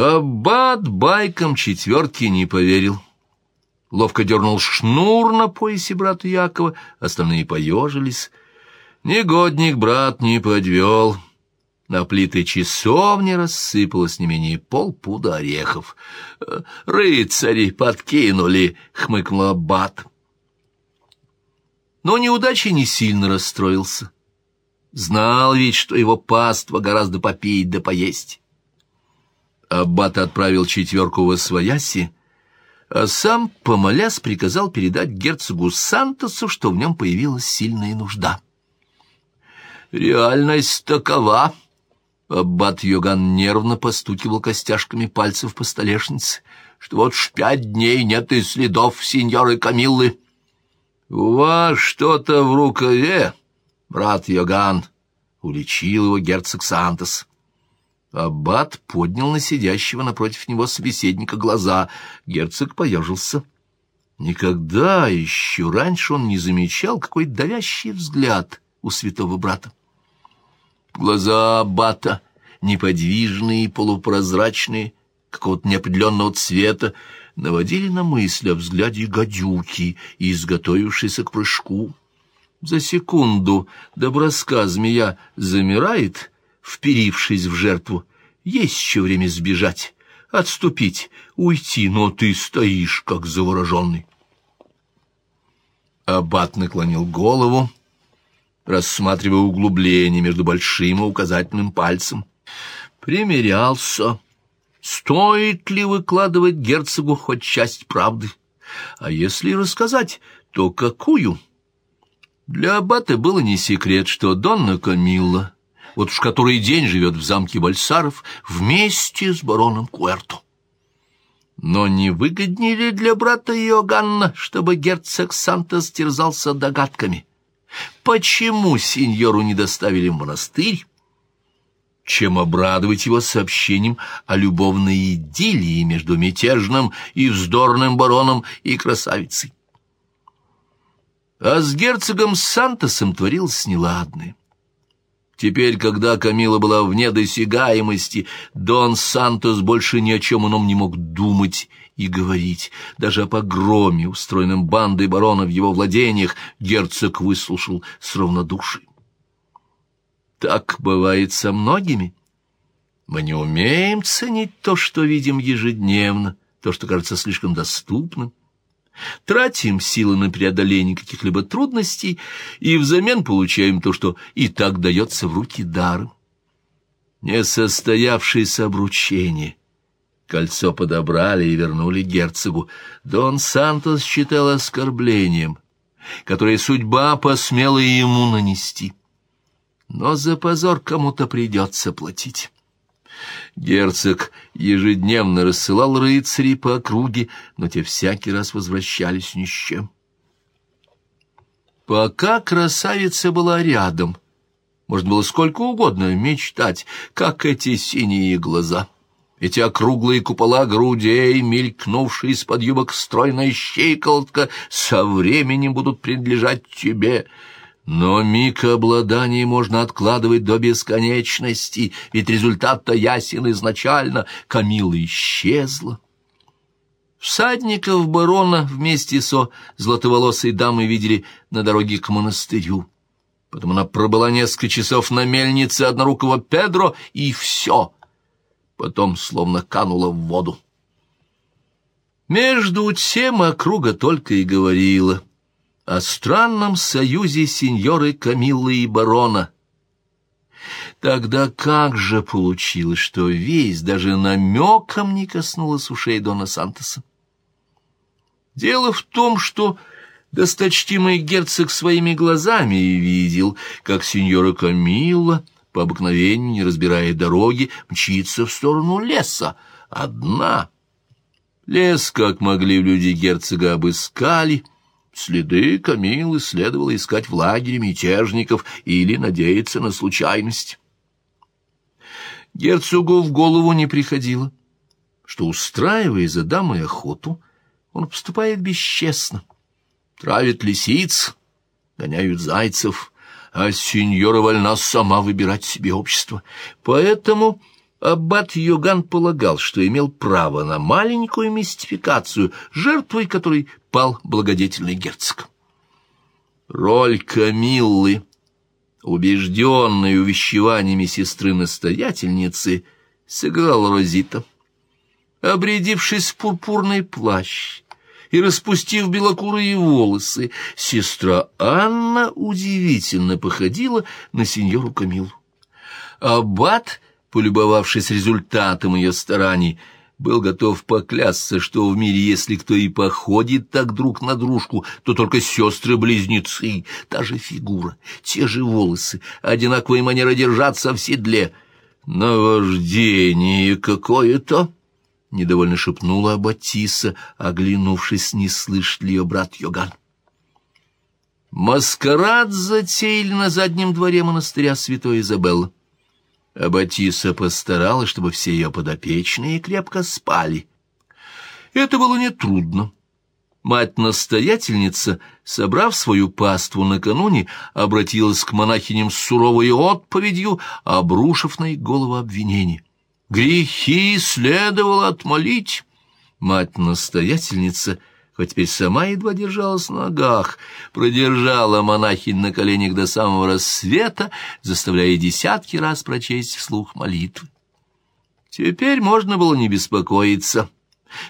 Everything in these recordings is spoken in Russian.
Аббат байкам четвертки не поверил. Ловко дернул шнур на поясе брата Якова, остальные поежились. Негодник брат не подвел. На плиты часовни рассыпалось не менее полпуда орехов. «Рыцари подкинули!» — хмыкнул Аббат. Но неудачи не сильно расстроился. Знал ведь, что его паства гораздо попить да поесть. Аббат отправил четверку во свояси, а сам, помолясь, приказал передать герцогу Сантосу, что в нем появилась сильная нужда. «Реальность такова», Аббат Йоган нервно постукивал костяшками пальцев по столешнице, что вот ж пять дней нет и следов сеньоры Камиллы. — У вас что-то в рукаве, брат Йоган, — уличил его герцог Сантос. Аббат поднял на сидящего напротив него собеседника глаза. Герцог поежился. Никогда еще раньше он не замечал какой давящий взгляд у святого брата. Глаза Бата, неподвижные и полупрозрачные, какого-то неопределенного цвета, наводили на мысль о взгляде гадюки, изготовившейся к прыжку. За секунду до броска змея замирает, вперившись в жертву. Есть еще время сбежать, отступить, уйти, но ты стоишь, как завороженный. Аббат наклонил голову, рассматривая углубление между большим и указательным пальцем. Примерялся, стоит ли выкладывать герцогу хоть часть правды. А если рассказать, то какую? Для аббата было не секрет, что Донна Камилла, вот уж который день живет в замке Бальсаров, вместе с бароном Куэрто. Но не выгоднее ли для брата Иоганна, чтобы герцог Сантос терзался догадками? Почему сеньору не доставили в монастырь? Чем обрадовать его сообщением о любовной идиллии между мятежным и вздорным бароном и красавицей? А с герцогом Сантосом творилось неладное. Теперь, когда Камила была вне досягаемости, Дон Сантос больше ни о чем ином не мог думать и говорить. Даже о погроме, устроенном бандой барона в его владениях, герцог выслушал с равнодушием. Так бывает со многими. Мы не умеем ценить то, что видим ежедневно, то, что кажется слишком доступным. Тратим силы на преодоление каких-либо трудностей и взамен получаем то, что и так дается в руки даром. Несостоявшееся обручение. Кольцо подобрали и вернули герцогу. Дон Сантос считал оскорблением, которое судьба посмела ему нанести. Но за позор кому-то придется платить. Герцог ежедневно рассылал рыцарей по округе, но те всякий раз возвращались ни с чем. Пока красавица была рядом, можно было сколько угодно мечтать, как эти синие глаза. Эти округлые купола грудей, мелькнувшие из-под юбок стройная щиколотка, со временем будут принадлежать тебе — но миг обладания можно откладывать до бесконечности, ведь результат-то ясен изначально. Камила исчезла. Всадников барона вместе со златоволосой дамой видели на дороге к монастырю. Потом она пробыла несколько часов на мельнице однорукого Педро, и все. Потом словно канула в воду. Между тем округа только и говорила — о странном союзе сеньоры Камиллы и барона. Тогда как же получилось, что весь даже намеком не коснулась ушей Дона Сантоса? Дело в том, что досточтимый герцог своими глазами видел, как сеньора Камилла, по обыкновению, не разбирая дороги, мчится в сторону леса, одна. Лес, как могли люди герцога, обыскали — Следы Камилы следовало искать в лагере мятежников или надеяться на случайность. Герцогу в голову не приходило, что, устраивая за дамой охоту, он поступает бесчестно. Травит лисиц, гоняют зайцев, а сеньора вольна сама выбирать себе общество. Поэтому Аббат Йоган полагал, что имел право на маленькую мистификацию, жертвой которой пал благодетельный герцог. Роль Камиллы, убежденной увещеваниями сестры-настоятельницы, сыграла Розита. Обрядившись в пурпурный плащ и распустив белокурые волосы, сестра Анна удивительно походила на сеньору Камилу. Аббат, полюбовавшись результатом ее стараний, был готов поклясться, что в мире, если кто и походит так друг на дружку, то только сестры-близнецы, та же фигура, те же волосы, одинаковая манера держаться в седле. «Наваждение какое-то!» — недовольно шепнула Батиса, оглянувшись, не слышит ли ее брат Йоган. Маскарад затеяли на заднем дворе монастыря Святой Изабеллы. Аббатиса постаралась, чтобы все ее подопечные крепко спали. Это было нетрудно. Мать-настоятельница, собрав свою паству накануне, обратилась к монахиням с суровой отповедью, обрушив на их голову обвинение. Грехи следовало отмолить. Мать-настоятельница хоть теперь сама едва держалась на ногах, продержала монахинь на коленях до самого рассвета, заставляя десятки раз прочесть вслух молитвы. Теперь можно было не беспокоиться,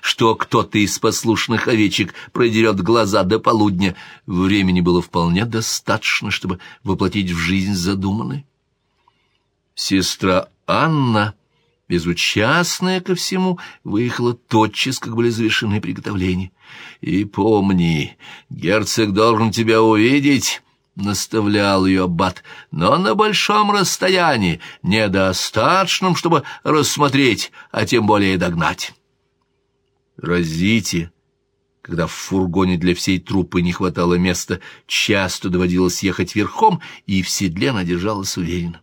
что кто-то из послушных овечек продерет глаза до полудня. Времени было вполне достаточно, чтобы воплотить в жизнь задуманное. Сестра Анна безучастная ко всему, выехала тотчас, как были завершены приготовления. «И помни, герцог должен тебя увидеть», — наставлял ее аббат, — «но на большом расстоянии, недостаточном, чтобы рассмотреть, а тем более догнать». Разите, когда в фургоне для всей труппы не хватало места, часто доводилось ехать верхом, и в седле она держалась уверенно.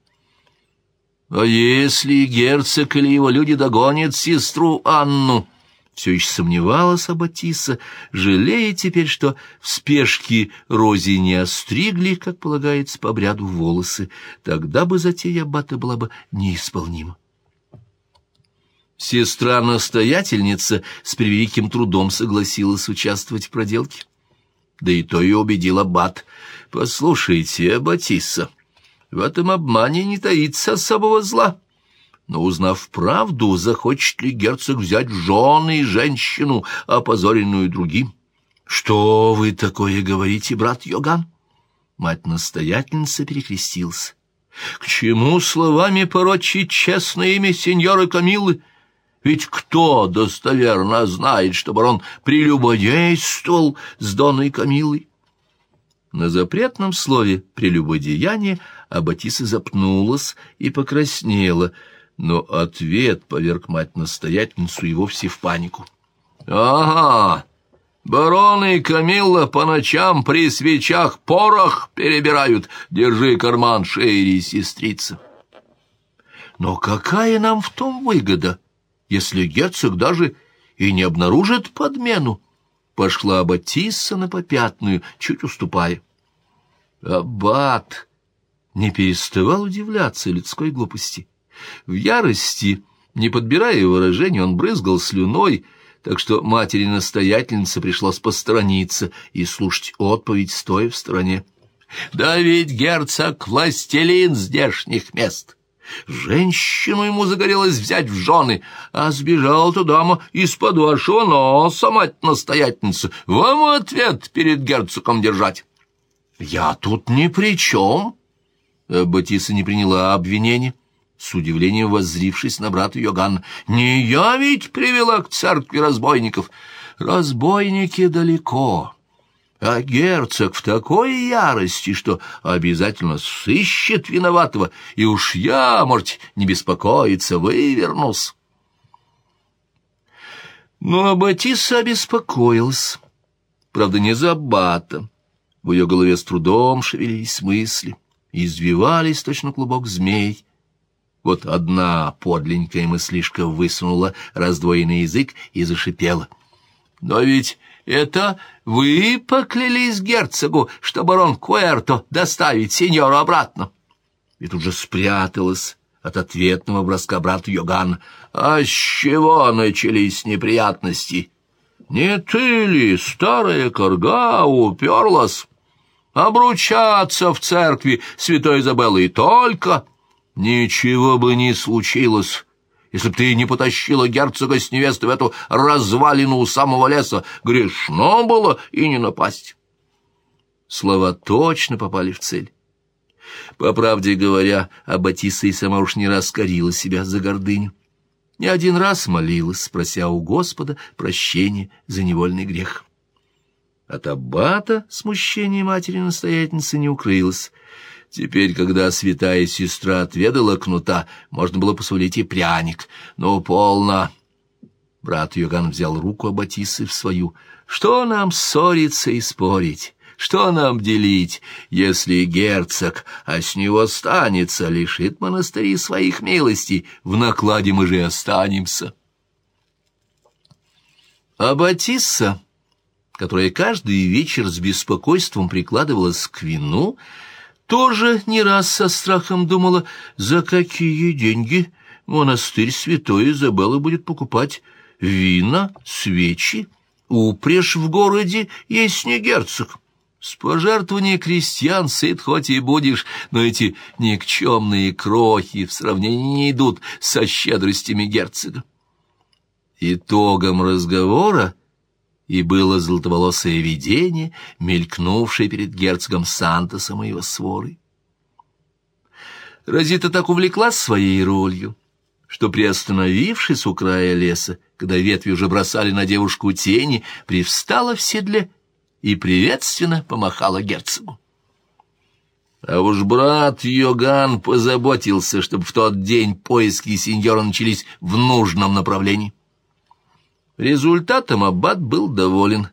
А если герцог или его люди догонят сестру Анну? Все еще сомневалась Аббатиса, жалея теперь, что в спешке Рози не остригли, как полагается по обряду, волосы. Тогда бы затея Аббата была бы неисполнима. Сестра-настоятельница с превеликим трудом согласилась участвовать в проделке. Да и то и убедила Аббат. «Послушайте, Аббатиса, в этом обмане не таится особого зла. Но, узнав правду, захочет ли герцог взять жены и женщину, опозоренную другим? «Что вы такое говорите, брат Йоган?» Мать-настоятельница перекрестился. «К чему словами порочить честное имя сеньоры Камилы? Ведь кто достоверно знает, что барон прелюбодействовал с Донной Камилой?» На запретном слове «прелюбодеяние» Аббатиса запнулась и покраснела, но ответ поверг мать-настоятельницу и вовсе в панику. «Ага, барон и Камилла по ночам при свечах порох перебирают. Держи карман, Шейри, сестрица». «Но какая нам в том выгода, если герцог даже и не обнаружит подмену?» Пошла Аббатисса на попятную, чуть уступая. Аббат не переставал удивляться людской глупости. В ярости, не подбирая выражений, он брызгал слюной, так что матери-настоятельнице пришлось посторониться и слушать отповедь, стоя в стороне. «Да ведь герцог — властелин здешних мест!» Женщину ему загорелось взять в жены, а сбежала-то дама из-под вашего носа, мать-настоятельница. Вам ответ перед герцогом держать. «Я тут ни при чем!» Батиса не приняла обвинения, с удивлением воззрившись на брата Йоган. «Не я ведь привела к церкви разбойников. Разбойники далеко, а герцог в такой ярости, что обязательно сыщет виноватого, и уж я, может, не беспокоиться, вывернусь». Но Батиса обеспокоилась, правда, не за Бата. В ее голове с трудом шевелились мысли, извивались точно клубок змей. Вот одна подленькая мыслишка высунула раздвоенный язык и зашипела. «Но ведь это вы поклялись герцогу, что барон Куэрто доставит сеньору обратно!» И тут же спряталась, от ответного броска брата Йоган. «А с чего начались неприятности? Не ты ли, старая корга, уперлась? Обручаться в церкви святой Изабеллы и только...» «Ничего бы не случилось» если б ты не потащила герцога с невестой в эту развалину у самого леса, грешно было и не напасть. Слова точно попали в цель. По правде говоря, Аббатиса и сама уж не раз корила себя за гордыню. Не один раз молилась, прося у Господа прощения за невольный грех. От аббата смущение матери-настоятельницы не укрылось. Теперь, когда святая сестра отведала кнута, можно было посулить и пряник. Но полно. Брат Йоган взял руку Аббатисы в свою. Что нам ссориться и спорить? Что нам делить, если герцог, а с него останется, лишит монастыри своих милостей, в накладе мы же останемся? А Батисса, которая каждый вечер с беспокойством прикладывалась к вину, тоже не раз со страхом думала, за какие деньги монастырь святой Изабеллы будет покупать вина, свечи, упряжь в городе есть не герцог. С пожертвования крестьян сыт хоть и будешь, но эти никчемные крохи в сравнении не идут со щедростями герцога. Итогом разговора и было золотоволосое видение, мелькнувшее перед герцогом Сантосом и его сворой. Розита так увлеклась своей ролью, что, приостановившись у края леса, когда ветви уже бросали на девушку тени, привстала в седле и приветственно помахала герцогу. А уж брат Йоган позаботился, чтобы в тот день поиски сеньора начались в нужном направлении. Результатом аббат был доволен.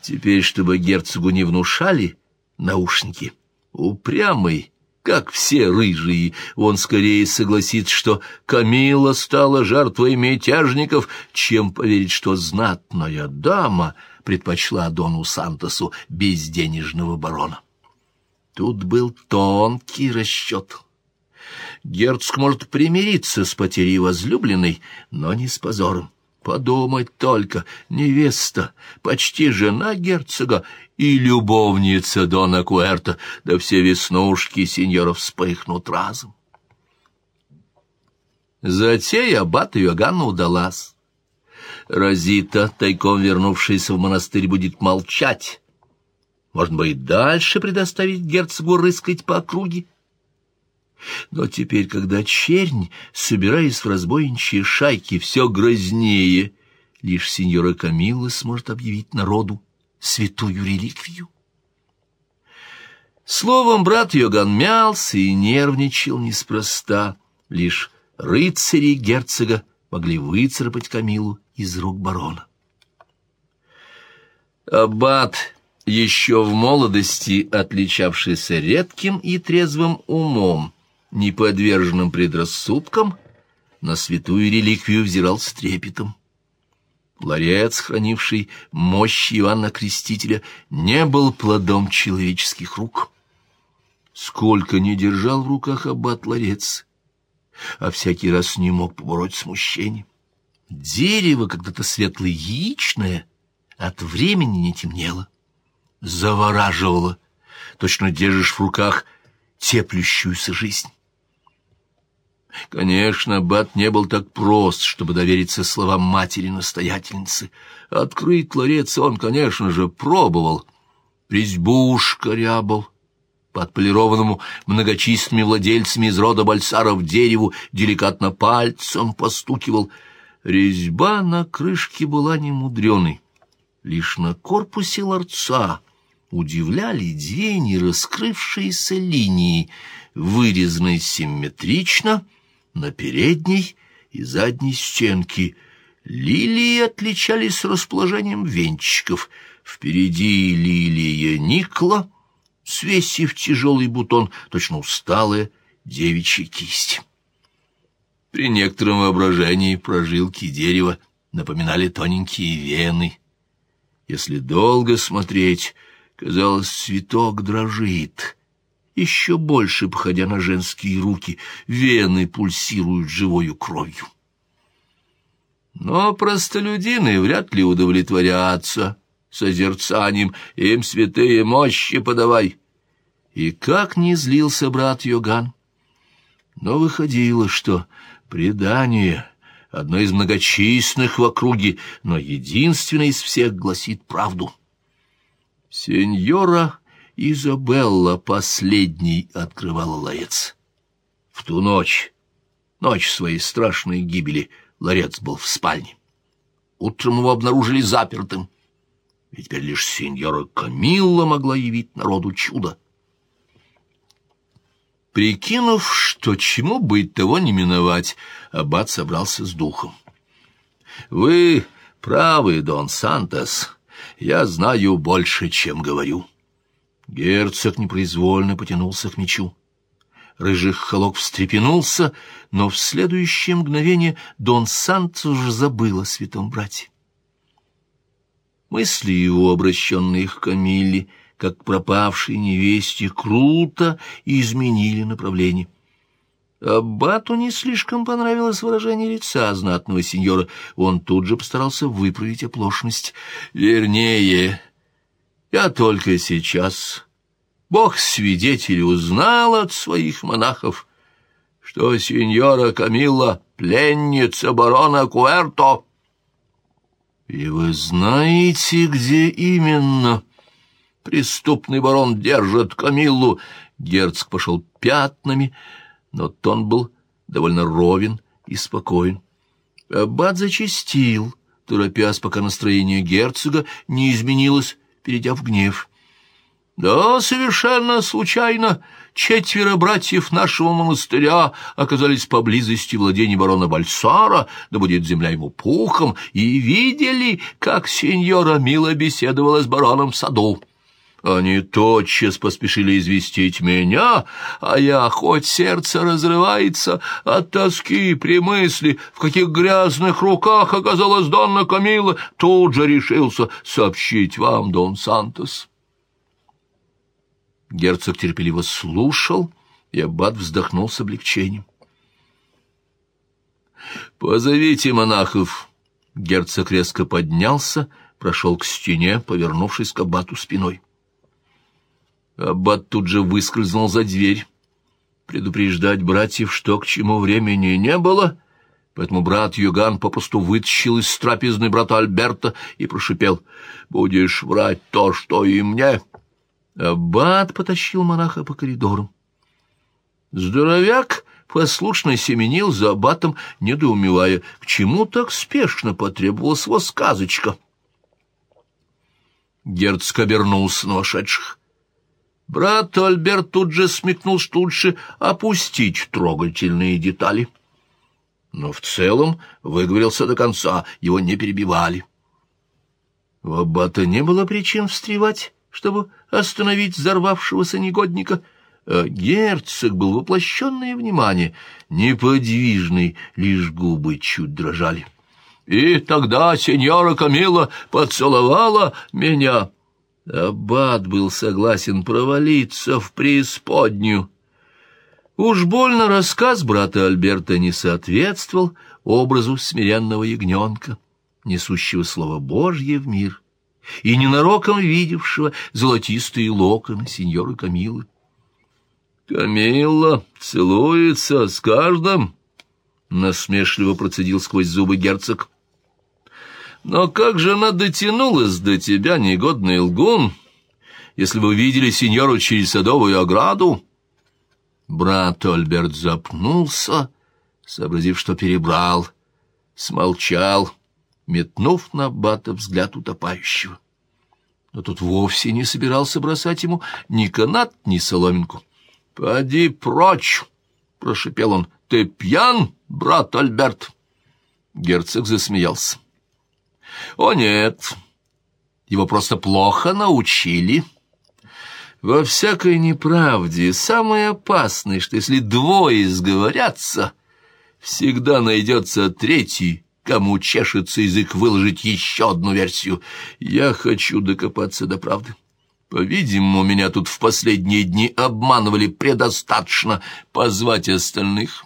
Теперь, чтобы герцогу не внушали наушники, упрямый, как все рыжие, он скорее согласится, что Камила стала жертвой мятежников, чем поверить, что знатная дама — предпочла Дону Сантосу безденежного барона. Тут был тонкий расчет. Герцог может примириться с потерей возлюбленной, но не с позором. Подумать только, невеста, почти жена герцога и любовница Дона Куэрта, да все веснушки сеньоров вспыхнут разом. Затея аббату Йоганну удалась. Розита, тайком вернувшаяся в монастырь, будет молчать. Можно быть, дальше предоставить герцогу рыскать по округе. Но теперь, когда чернь, собираясь в разбойничьи шайки, все грознее, лишь сеньора Камилла сможет объявить народу святую реликвию. Словом, брат Йоган мялся и нервничал неспроста. Лишь рыцари герцога могли выцарапать Камилу из рук барона. Аббат, еще в молодости отличавшийся редким и трезвым умом, не подверженным предрассудкам, на святую реликвию взирал с трепетом. Ларец, хранивший мощь Иоанна Крестителя, не был плодом человеческих рук. Сколько не держал в руках аббат ларец, а всякий раз не мог побороть смущение. Дерево когда-то светло-яичное от времени не темнело, завораживало. Точно держишь в руках теплющуюся жизнь. Конечно, Бат не был так прост, чтобы довериться словам матери-настоятельницы. Открыть ларец он, конечно же, пробовал. Резьбу шкарябал. По отполированному многочисленными владельцами из рода бальсаров дереву деликатно пальцем постукивал — Резьба на крышке была немудреной. Лишь на корпусе ларца удивляли две нераскрывшиеся линии, вырезанные симметрично на передней и задней стенке. Лилии отличались расположением венчиков. Впереди лилия никла, свесив тяжелый бутон, точно усталая девичья кисть. При некотором воображении прожилки дерева напоминали тоненькие вены. Если долго смотреть, казалось, цветок дрожит, еще больше походя на женские руки, вены пульсируют живою кровью. Но простолюдины вряд ли удовлетворятся созерцанием, им святые мощи подавай. И как не злился брат Йоган. Но выходило, что предание, одно из многочисленных в округе, но единственное из всех гласит правду. Сеньора Изабелла последней открывала ларец. В ту ночь, ночь своей страшной гибели, ларец был в спальне. Утром его обнаружили запертым. И теперь лишь сеньора Камилла могла явить народу чудо. Прикинув, что чему быть, того не миновать, аббат собрался с духом. «Вы правы, Дон Сантос, я знаю больше, чем говорю». Герцог непроизвольно потянулся к мечу. Рыжий холок встрепенулся, но в следующее мгновение Дон Сантос уже забыл о святом брате. Мысли его, обращенные к Камилле, как пропавшей невесте, круто изменили направление. Аббату не слишком понравилось выражение лица знатного сеньора. Он тут же постарался выправить оплошность. «Вернее, я только сейчас, Бог-свидетель, узнал от своих монахов, что сеньора Камилла — пленница барона Куэрто». «И вы знаете, где именно?» «Преступный барон держит Камиллу!» Герцог пошел пятнами, но тон был довольно ровен и спокоен. Аббат зачастил, торопясь, пока настроение герцога не изменилось, перейдя в гнев. Да, совершенно случайно четверо братьев нашего монастыря оказались поблизости владений барона Бальсара, да будет земля ему пухом, и видели, как сеньора мило беседовала с бароном в саду. Они тотчас поспешили известить меня, а я, хоть сердце разрывается от тоски при мысли, в каких грязных руках оказалась Донна Камила, тут же решился сообщить вам, Дон Сантос. Герцог терпеливо слушал, и аббат вздохнул с облегчением. «Позовите монахов!» Герцог резко поднялся, прошел к стене, повернувшись к аббату спиной. Аббат тут же выскользнул за дверь. Предупреждать братьев, что к чему времени не было, поэтому брат Юган попросту вытащил из трапезной брата Альберта и прошипел «Будешь врать то, что и мне!» Аббат потащил монаха по коридорам. Здоровяк послушно семенил за аббатом, недоумевая, к чему так спешно потребовалась его сказочка. Герцог обернулся на вошедших. Брат Альберт тут же смекнул, что лучше опустить трогательные детали. Но в целом выговорился до конца, его не перебивали. У аббата не было причин встревать чтобы остановить взорвавшегося негодника. А герцог был воплощенное внимание, неподвижный, лишь губы чуть дрожали. И тогда сеньора Камила поцеловала меня. Аббат был согласен провалиться в преисподнюю. Уж больно рассказ брата Альберта не соответствовал образу смиренного ягненка, несущего слово Божье в мир и ненароком видевшего золотистые локоны сеньоры Камилы. «Камилла целуется с каждым», — насмешливо процедил сквозь зубы герцог. «Но как же она дотянулась до тебя, негодный лгун, если вы видели сеньору через садовую ограду?» Брат Альберт запнулся, сообразив, что перебрал, смолчал, — метнув на Бата взгляд утопающего. Но тут вовсе не собирался бросать ему ни канат, ни соломинку. — Поди прочь! — прошепел он. — Ты пьян, брат Альберт? Герцог засмеялся. — О, нет! Его просто плохо научили. Во всякой неправде самое опасное, что если двое сговорятся, всегда найдется третий, кому чешется язык выложить еще одну версию. Я хочу докопаться до правды. По-видимому, меня тут в последние дни обманывали предостаточно позвать остальных.